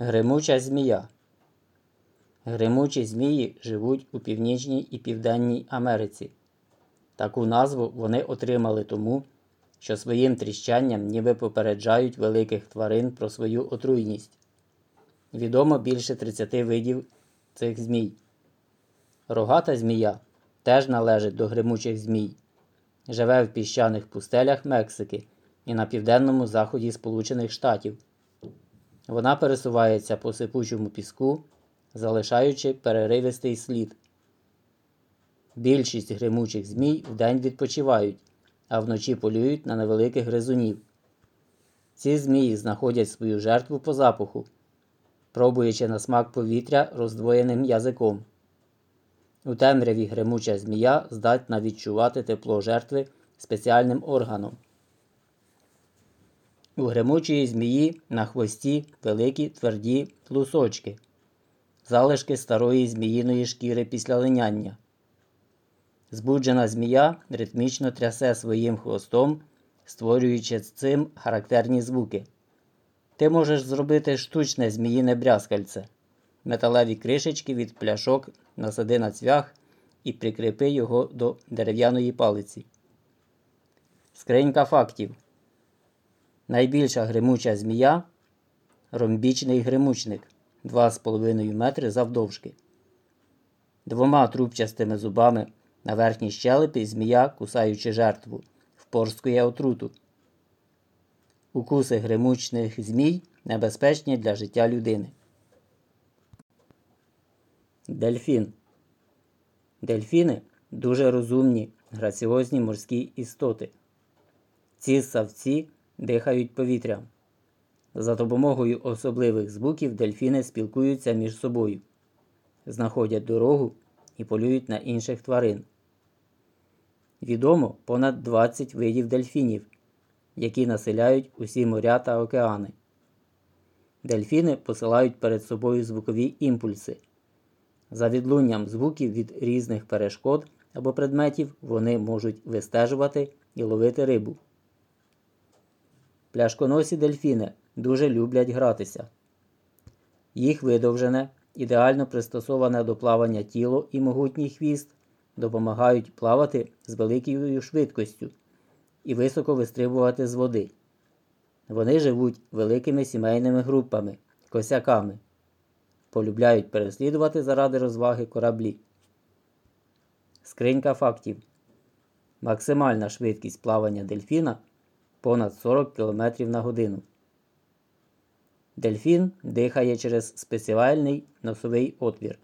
Гримуча змія. Гримучі змії живуть у Північній і Південній Америці. Таку назву вони отримали тому, що своїм тріщанням ніби попереджають великих тварин про свою отруйність. Відомо більше 30 видів цих змій. Рогата змія теж належить до гримучих змій. Живе в піщаних пустелях Мексики і на південному заході Сполучених Штатів. Вона пересувається по сипучому піску, залишаючи переривистий слід. Більшість гримучих змій вдень відпочивають, а вночі полюють на невеликих гризунів. Ці змії знаходять свою жертву по запаху, пробуючи на смак повітря роздвоєним язиком. У темряві гримуча змія здатна відчувати тепло жертви спеціальним органом. У гримучої змії на хвості великі тверді лусочки, залишки старої зміїної шкіри після линяння. Збуджена змія ритмічно трясе своїм хвостом, створюючи з цим характерні звуки. Ти можеш зробити штучне зміїне брязкальце, металеві кришечки від пляшок насади на цвях і прикріпи його до дерев'яної палиці. Скринька фактів. Найбільша гримуча змія ромбічний гримучник 2,5 метри завдовжки. Двома трубчастими зубами на верхній щелепі змія, кусаючи жертву, впорскує отруту. Укуси гримучних змій небезпечні для життя людини. Дельфін. Дельфіни дуже розумні, граціозні морські істоти. Ці савці дихають повітрям. За допомогою особливих звуків дельфіни спілкуються між собою, знаходять дорогу і полюють на інших тварин. Відомо понад 20 видів дельфінів, які населяють усі моря та океани. Дельфіни посилають перед собою звукові імпульси. За відлунням звуків від різних перешкод або предметів вони можуть вистежувати і ловити рибу. Пляшконосі дельфіни дуже люблять гратися. Їх видовжене, ідеально пристосоване до плавання тіло і могутній хвіст допомагають плавати з великою швидкістю і високо вистрибувати з води. Вони живуть великими сімейними групами, косяками, полюбляють переслідувати заради розваги кораблі. Скринька фактів. Максимальна швидкість плавання дельфіна понад 40 км на годину. Дельфін дихає через спеціальний носовий отвір.